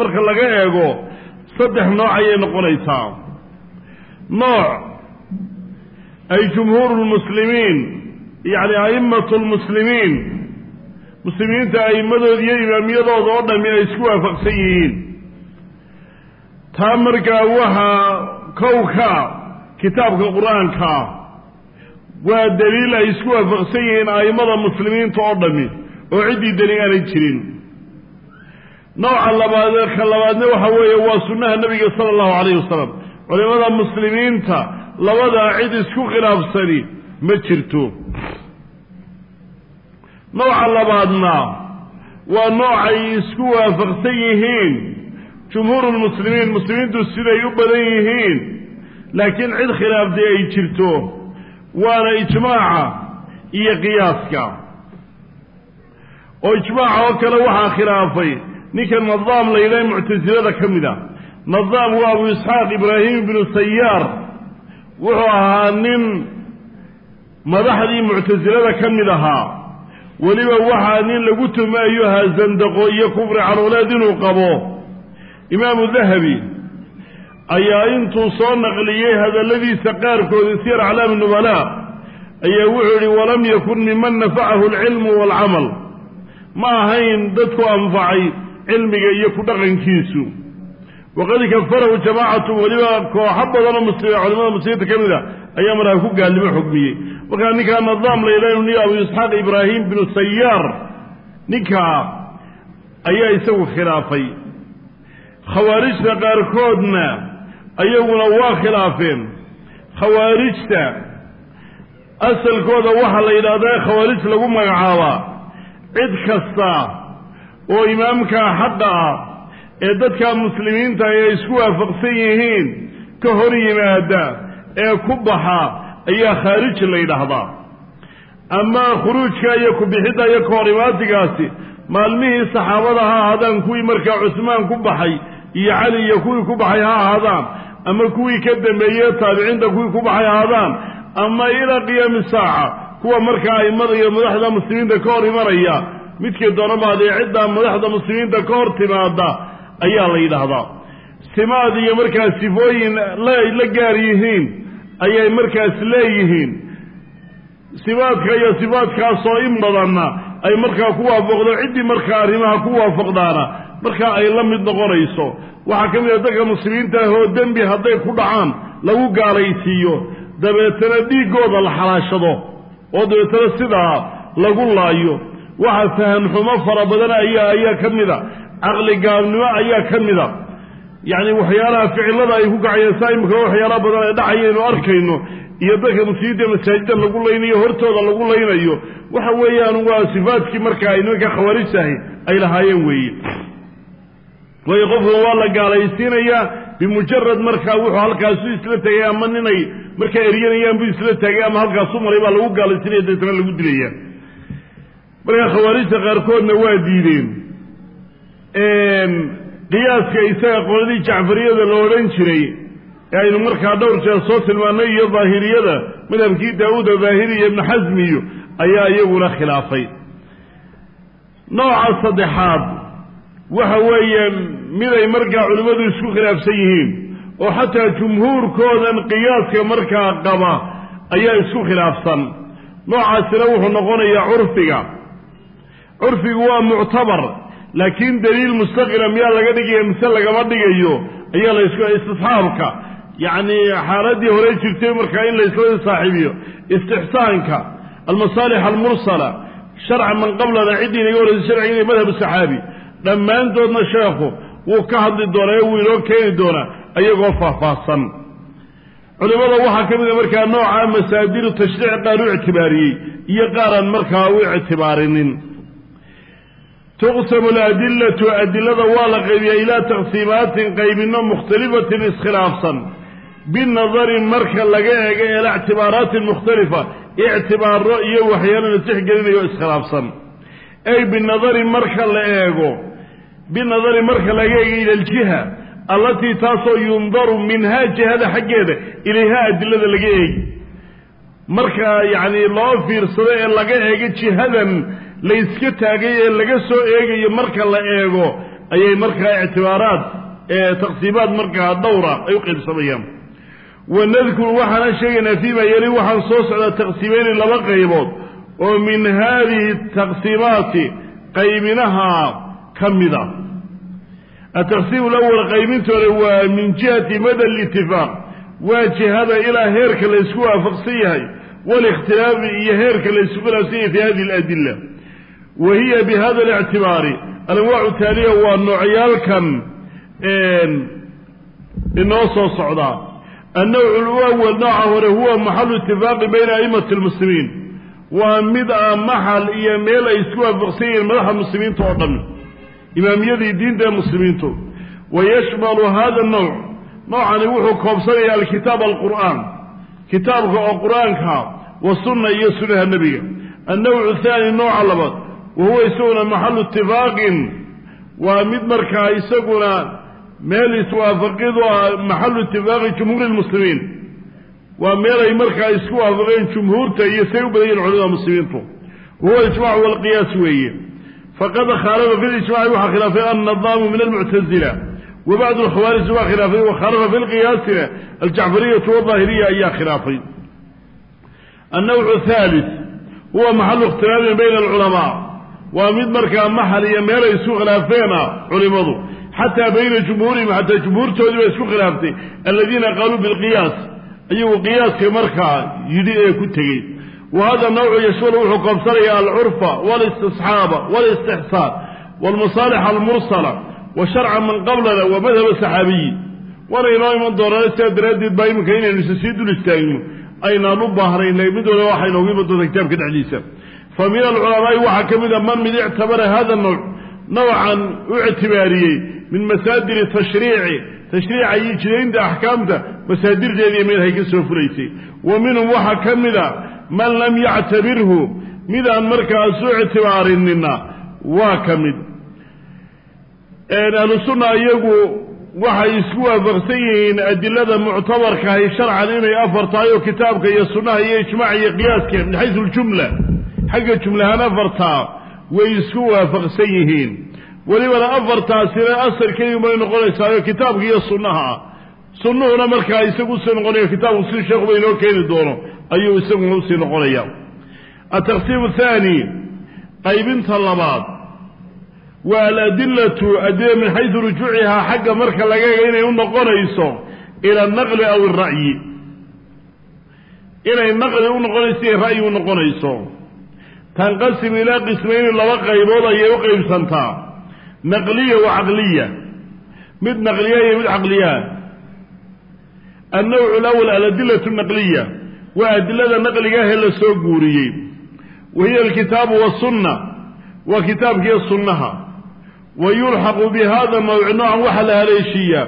S1: marka laga eego saddex nooc ayay noqonaysaa. Nooc ay jumhuuru lmuslimiin yacni a'immatu lmuslimiin muslimiinta a'immadooda iyo imaamiyadooda oo dhami ay isku waafaqsan yihiin taa markaa waxaa kowka kitaabka qur'aanka waa daliil ay isku waafaqsan yihiin a'immada muslimiinta oo dhami oo ciddii dani aanay jirin. Nooca labaad ka labaadna waxa weeye waa sunnaha nebiga sala allahu calayhi wasalam culimada muslimiinta labadaa cid isku khilaafsani ma jirto. Nooca labaadna waa noocay isku waafaqsan yihiin jumhuuru lmuslimiin muslimiintu siday u badan yihiin laakiin cid khilaaftay ay jirto waana ijmaaca iyo qiyaaska oo ijmaaca oo kale waxaa khilaafay ninka nadaam la yidhaha muctasilada ka mid a nadaam waa abu isxaaq ibraahim ibnu sayaar wuxuu ahaa nin madaxdii muctasilada ka mid ahaa weliba waxaa nin lagu tumayo ahaa zandaqo iyo kufri caruuleed inuu qabo imaamu dahabi ayaa intuu soo naqliyey hadalladiisa qaarkooda siyar aclaami nubalaa ayaa wuxuu yihi walam yakun miman nafacahu alcilmu waalcamal ma ahayn dadku anfacay cilmiga iyo ku dhaqankiisu. Waqad kafarahu jamaacatu weliba kooxo badanoo muslim culimada muslimiinta ka mid a ayaa markaa ku gaalnimo xugmiyey markaa ninkaa nadaam la yidhaha ni abu isxaaq ibraahim binu sayaar ninkaa ayaa isagu khilaafay khawaarijta qaarkoodna ayaguna waa khilaafeen. Khawaarijta asalkooda waxaa la yidhahdaa khawaarij lagu magacaabaa cid kasta oo imaamkaa xaqa ah ee dadka muslimiinta ay isku waafaqsan yihiin ka hor yimaada ee ku baxa ayaa khaarij la yidhaahdaa. Ama khuruujka iyo kubixidda iyo ka hor imaatigaasi maalmihii saxaabada ha ahaadaan kuwii markaa cusmaan ku baxay iyo cali iyo kuwii ku baxay ha ahaadaan ama kuwii ka dambeeyey taabiciinta kuwii ku baxay ahaadaan ama ilaa qiyaami saaca kuwa markaa aimada iyo madaxda muslimiinta ka hor imanaya midkii doonamaadee ciddaa madaxda muslimiinta ka hor timaada ayaa la yidhaahdaa. Simaad iyo markaas sifooyin la gaar yihiin ayay markaas leeyihiin. Sifaadka iyo sifaadkaasoo in badanna ay markaa ku waafaqdo ciddii markaa arrimaha ku waafaqdaana markaa ay la mid noqonayso. Waxaa ka mid a dadka muslimiinta ah oo dembi hadday ku dhacaan lagu gaalaysiiyo. Dabeetana dhiiggooda la xalaashado. Oo dabeetana sidaa lagu laayo. Waxa fahamxumo fara badan ayaa ayaa ka mid a. Caqli gaabnimo ayaa ka mid a. Yacni waxyaalaha ficilada ay ku kacayeen saa imika waxyaalaha badan ay dhacayaynu arkayno iyo dadka muslimiinta masaajidda lagu laynayo hortooda lagu laynayo waxa weeyaan waa sifaadkii marka ay nimanka khawaarijtahay ay lahaayeen weeye waayo qofka waa la gaalaysiinayaa bimujarad markaa wuxuu halkaasu isla tegay ama ninay markaa eryanayaan buu isla tegay ama halkaasu maray baa lagu gaalaysiinaya deetana lagu dilaya markaa khawaarijta qaarkoodna waa diideen. Qiyaaska isaga qoladii jacfariyada la odhan jiray ee aynu markaa dhowr jeer soo tilmaanay iyo daahiriyada madhabkii daawuuda daahiri iyo ibnu xasmi iyo ayaa iyaguna khilaafay. Nooca saddexaad waxa weeye miday markaa culimmadu isku khilaafsan yihiin oo xataa jumhuurkoodan qiyaaska markaa qaba ayaa isku khilaafsan. Noocaasina wuxuu noqonayaa curfiga. Curfigu waa muctabar laakiin daliil mustaqila miyaa laga dhigaya mise lagama dhigayo ayaa la isku istisxaabka. Yacni xaaladii hore jirtay markaa in la isla saaxiibiyo istixsaanka almasaalix almursala sharca man qablana ciddii inaga horreysay sharciga madhab saxaabi dhammaantoodna sheekhu wuu ka hadli doonaa ee wuu inoo keeni doonaa ayagoo faahfaahsan. Culimmada waxaa ka mid a markaa nooca masaadiru tashriic qaar u ictibaariyey iyo qaaraan markaa u ictibaarinin. Tuqsamu aladilatu adilada waa la qaybiyaa ilaa taqsiimaatin qaybino mukhtalifatin iskhilaafsan. Binadari marka laga eego ila ictibaaraatin mukhtalifa ictibaaro iyo waxyaalo la tixgelinayo iskhilaafsan. Ay binadari marka la eego binadari marka laga eego ila aljiha allatii taasoo yundaru minhaa jihada xaggeeda ilayhaa adilada laga eegi marka yacni loo fiirsado ee laga eego jihadan layska taagay ee laga soo eegayo marka la eego ayay markaa ictibaaraad ee taqsiimaad markaa dhowra ay u qaybsamayaan. Wanadkuru waxaana sheegaynaa fiima yeli waxaan soo socdaa taqsiimeyni laba qaybood oo min haadihi taqsiimaati qaybinaha ka mida. Ataqsiim lawal qaybintooda waa min jihati mada alitifaaq waa jihada ilaa heerka la ysku waafaqsan yahay walikhtilaafi iyo heerka la ysku khilaafsan yahay fi hadihi aladila wa hiya bihada alictibaari alanwaacu taaliya waa noocyaalkan inoo soo socdaa annawcu lawal nooca hore huwa maxalu itifaaqi bayna a'immati lmuslimiin waa mid a maxal iyo meel ay isku waafaqsan yihiin madaxa muslimiinta oo dhan imaamiyadii diinta ee muslimiintu. Wa yashmalu hada nawc. Noocani wuxuu koobsanaya alkitaab alqur'aan. Kitaabka oo qur'aanka wa sunna iyo sunnaha nebiga. Annawcu thaani nooca labaad wa huwa isaguna maxalu itifaaqin waa mid markaa isaguna meel iswaafaqidu ah maxalu itifaaqi jumhuuri lmuslimiin waa meel ay markaa isku waafaqeen jumhuurta iyo say u badan yihiin culamada muslimiintu. Wahuwa ijmac walqiyaas weeye faqad khaalafa fi lijmaci waxaa khilaafay annadaamu min almuctazila wa bacdu alkhawaarij waa khilaafay wa khalafa fi lqiyaasina aljacfariyatu wadaahiriya ayaa khilaafay annawcu thalith huwa maxalu ikhtilaafin bayna alculamaa waa mid markaa maxal iyo meel ay isku khilaafeena culimadu xataa bayna jumhuurihim xataa jumhuurtoodii ba isku khilaaftay aladiina qaaluu bilqiyaas ayagu qiyaaska markaa yidhi ee ku tegey wa hada nawcu yashmalu wuxuu koobsanaya alcurfa walistisxaaba walistixsaan walmasaalix almursala wa sharca man qablana wa madhab saxaabiyi waana inoo iman doonaan sidaa daraaddeed baa iminka inaynu sii dul istaagno aynaan u baahnayn mid waliba waxay noogu iman doontaa kitaabka dhexdiisa. Fa min alculamaa'i waxaa ka mid a man mid ictabara hada nawc nawcan u ictibaariyey min masaadiri tashriici. Tashriica iyo jidaynta axkaamta masaadirteediiyo meelhay ka soo furaysay. Wa waxaa ka mid a man lam yactabirhu midaan markaas u ictibaarinina waa ka mid. Ahlusunna iyagu waxay isku waafaqsan yihiin adilada muctabarkahay sharcan inay afar tahay oo kitaabka iyo sunnaha iyo ijmaac iyo qiyaaska min xaysu ljumla xagga jumlahaan afartaa way isku waafaqsan yihiin. Welibana afartaasina asalkeedu bay noqonaysaayo kitaabka iyo sunnaha. Ah sunnuhuna markaa isagu u sii noqonaya kitaabku si sheekhuba inoo keeni doono ayuu isaguna u sii noqonaya altaqsiim athaani qaybinta labaad waa aladilatu adila min xaysu rujuucihaa xagga marka laga ega inay u noqonayso ila anaqli aw alra'yi inay naqli u noqonayso iyo ra'yi u noqonayso. Tanqasimu ilaa qismayni laba qaybood ayay u qaybsantaa. Naqliya wa caqliya. Mid naqliya iyo mid caqliyaa annawcu alawal aladilatu naqliya waa adilada naqligaahee la soo guuriyey. Wa hiya alkitaabu wasunna waa kitaabkiiyo sunnaha. Wa yulxaqu bi hada nawci noocan waxaa la haleeshiiyaa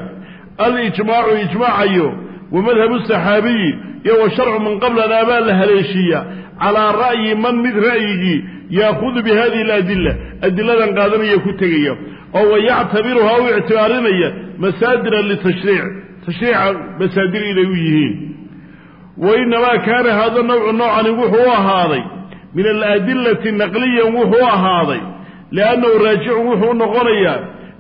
S1: alijmaacu ijmaacayo wa madhabu saxaabiyi iyo wa sharcu man qablana baa la haleeshiiyaa calaa ra'yi man mid ra'yigii yaahudu bi hadihi aladila adiladan qaadanaya ku tegaya. Oo wa yactabiruhaa u ictibaarinaya masaadira litashriic tashriica masaadir inay u yihiin wa inamaa kaana hada nawcu noocani wuxuu u ahaaday min aladilati naqliyan wuxuu ahaaday liannahu raajicun wuxuu u noqonayaa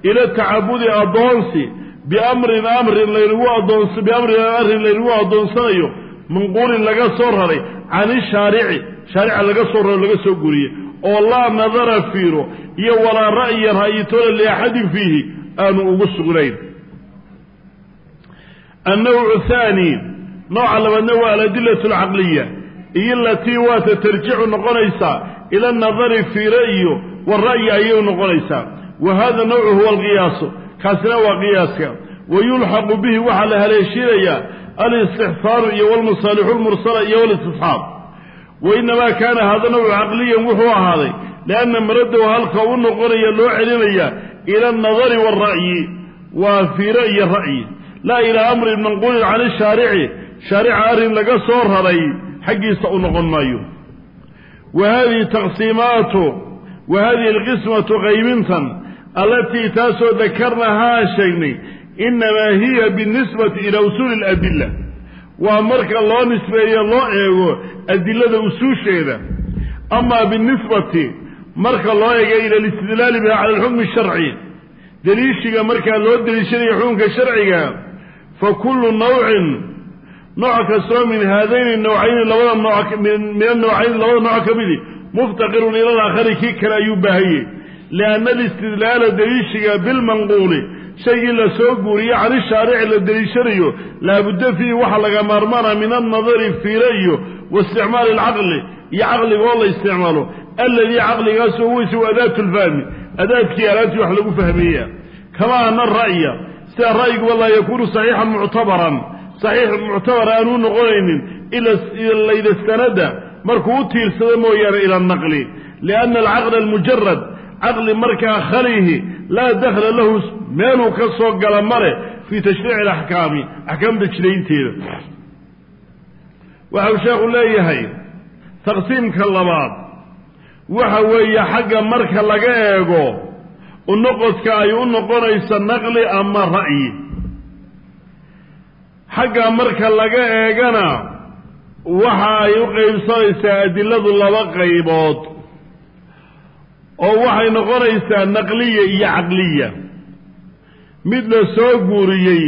S1: ila tacabudi addoonsi biamrin amrin laynagu adoons biamrin arrin laynagu addoonsanayo manquulin laga soo raray can ishaarici shaarica laga soo raro laga soo guriyey oo laa nadara fiiro iyo walaa ra'ya ra'yitoona liaxadin fiihi aanu ugu sugnayn annawcu thaani nooca labaadna waa aladilatu alcaqliya iyo latii waata tarjicu noqonaysaa ila anadari fiiro iyo wara'yi ayay noqonaysaa wa hada nawcu huwa alqiyaasu kaasina waa qiyaaska. Wa yulxaqu bihi waxaa la haleeshiinayaa alistixsaanu iyo walmasaalixu lmursala iyo walistisxaab wa inamaa kaana hada nawcu caqliyan wuxuu ahaaday lianna maradow halka u noqonaya loo celinaya ila alnadari waalra'yi waa fiiro iyo ra'yi. Laa ilaa amrin manquulin can ishaarici shaarica arrin laga soo raray xaggiisa u noqon maayo. Wa hadihi taqsiimaatu wa hadihi alqismatu qaybintan allatii taasoo dakarnahaa sheegnay innamaa hiya binisbati ila usuuli aladilla. Waa marka loo nisbeeyo loo eego adilada usuusheeda. Amaa binisbati marka loo eego ila alistidlaali biha cala alxukmi asharci deliishiga markaa loo deliishanayo xukunka sharciga fa kullu nawcin nooc kastoo min haadayni nawcayni labada nooc min annawcayni labada nooc ka midi muftaqirun ila alaakhari kii kale ayuu baahayey lianna alistidlaala deliishiga bilmanquuli shaygii la soo guuriye can ishaarici la deliishanayo laabudda fiihi waxaa laga maarmaana min annadari fiire iyo wa isticmaali alcaqli iyo caqliga oo la isticmaalo. Alladii caqligaasoo weysa wa adaatu lfahmi adaadkii alaabtii wax lagu fahmeeya. Kama ana ra'ya sida ra'yiguba laa yakuunu saxiixan muctabaran saxiix muctabar aanuu noqonaynin ila idastanada markuu u tiirsado mooyaane ila naqli. Lianna alcaqla almujarad caqli markaa khalihi laa dakla lahu meeluu ka soo gala male fii tashriici alaxkaami axkaamta jidaynteeda waxau sheekhu leeyahay taqsiimka labaad waxa weeye xagga marka laga eego unoqodka ay u noqonayso naqli ama ra'yi xagga marka laga eegana waxa ay u qaybsanaysaa adiladu laba qaybood oo waxay noqonaysaa naqliya iyo caqliya. Mid la soo guuriyey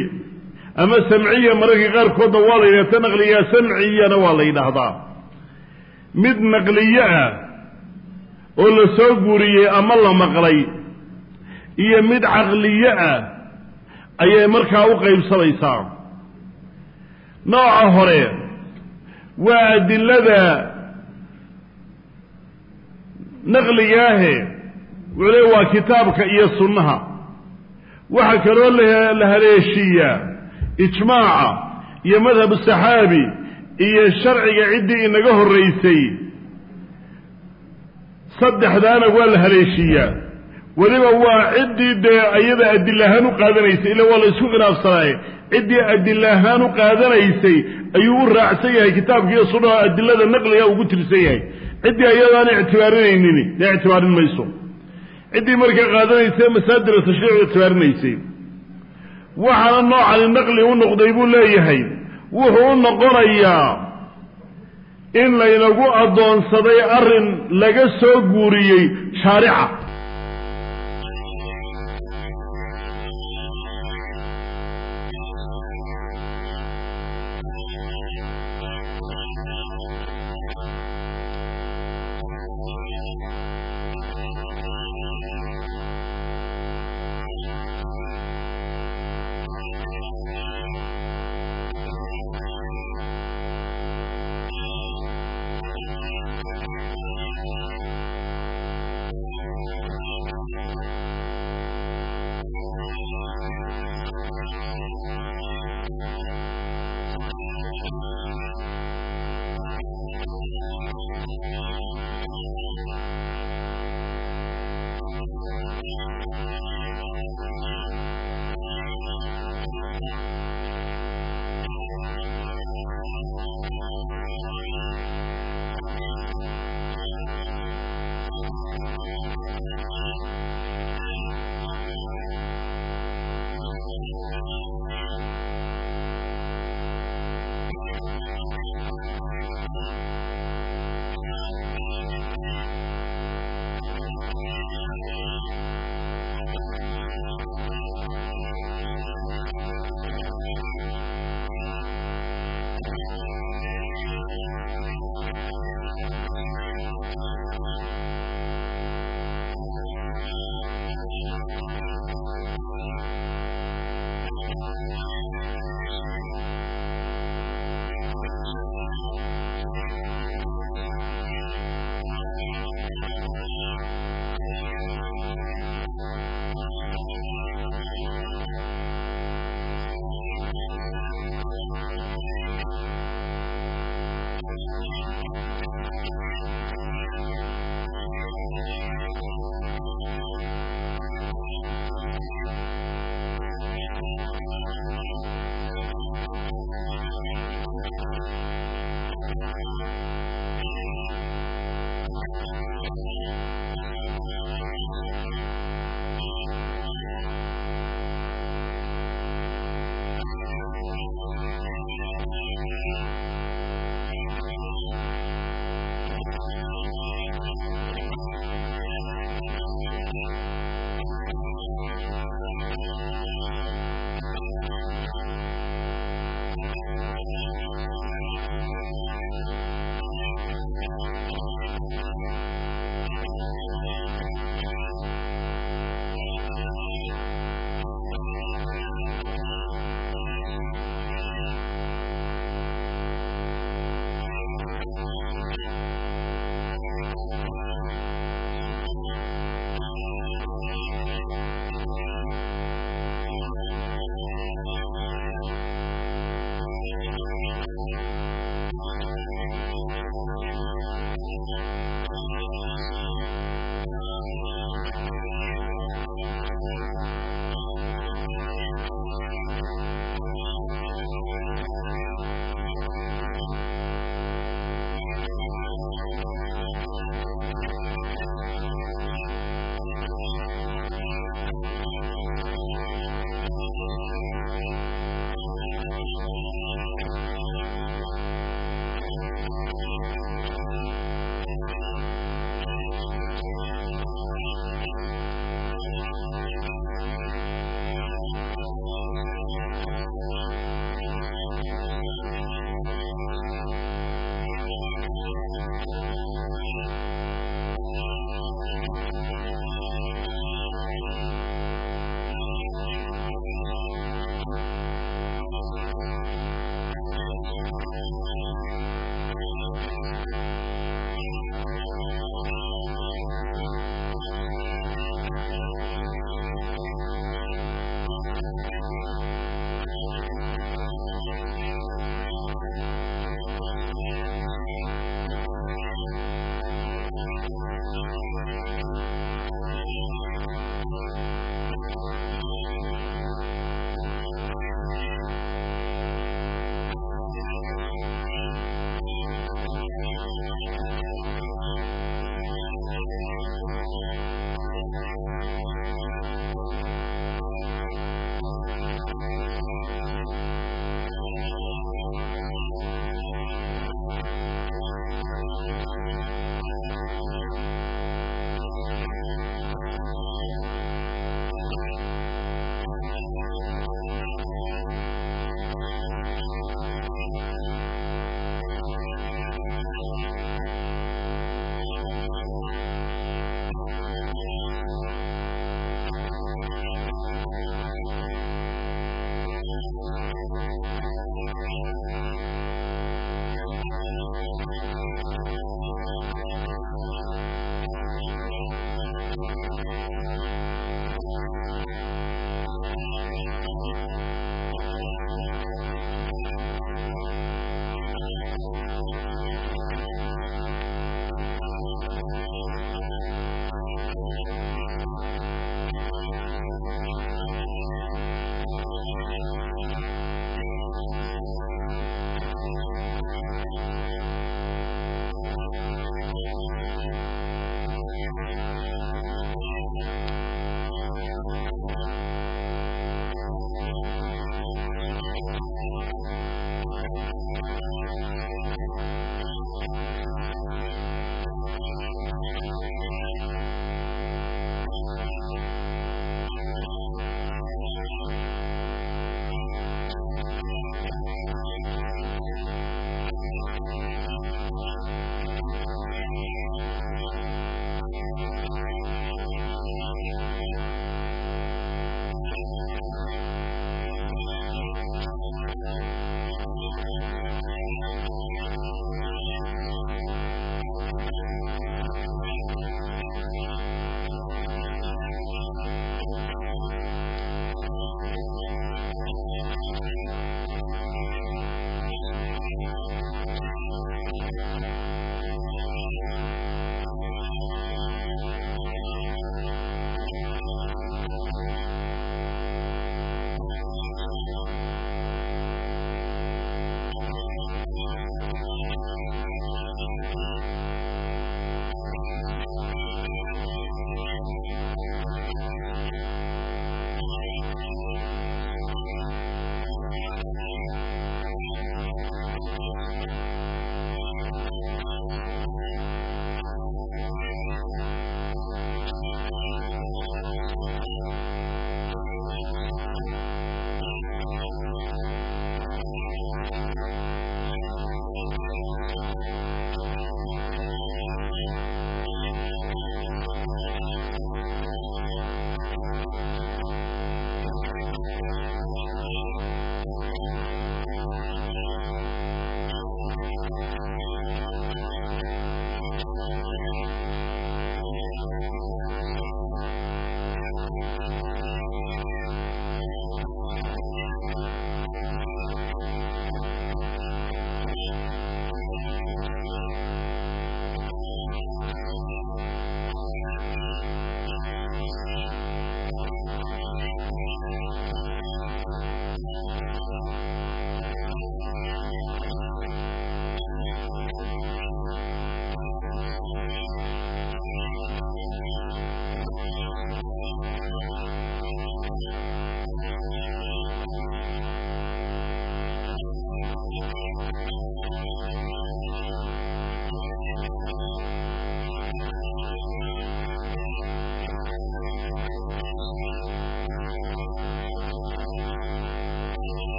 S1: ama samciya mararka qaarkoodna waa la yidhahda ta naqliya samciyana waa la yidhaahdaa. Mid naqliye ah oo la soo guuriyey ama la maqlay iyo mid caqliye ah ayay markaa u qaybsamaysaa nooca hore waa adilada naqligaahe wuxuu leey waa kitaabka iyo sunnaha. Waxaa kaloo la haleeshiiyaa ijmaaca iyo madhabu saxaabi iyo sharciga ciddii inaga horraysay saddexdaana waa la haleeshiiyaa weliba waa ciddii dee iyada adil ahaan u qaadanaysay ila waa la isku khilaafsanaaye ciddii adil ahaan u qaadanaysay ayuu u raacsan yahay kitaabkiiyo sunnaha adilada naqliga ugu tirsan yahay. Ciddii ayadaan ictibaarinaynin dee ictibaarin mayso. Ciddii markaa qaadanaysay masaadira tashriicu ictibaarinaysay waxaana noocani naqli u noqday buu leeyahay. Wuxuu u noqonayaa in laynagu addoonsaday arrin laga soo guuriyey shaarica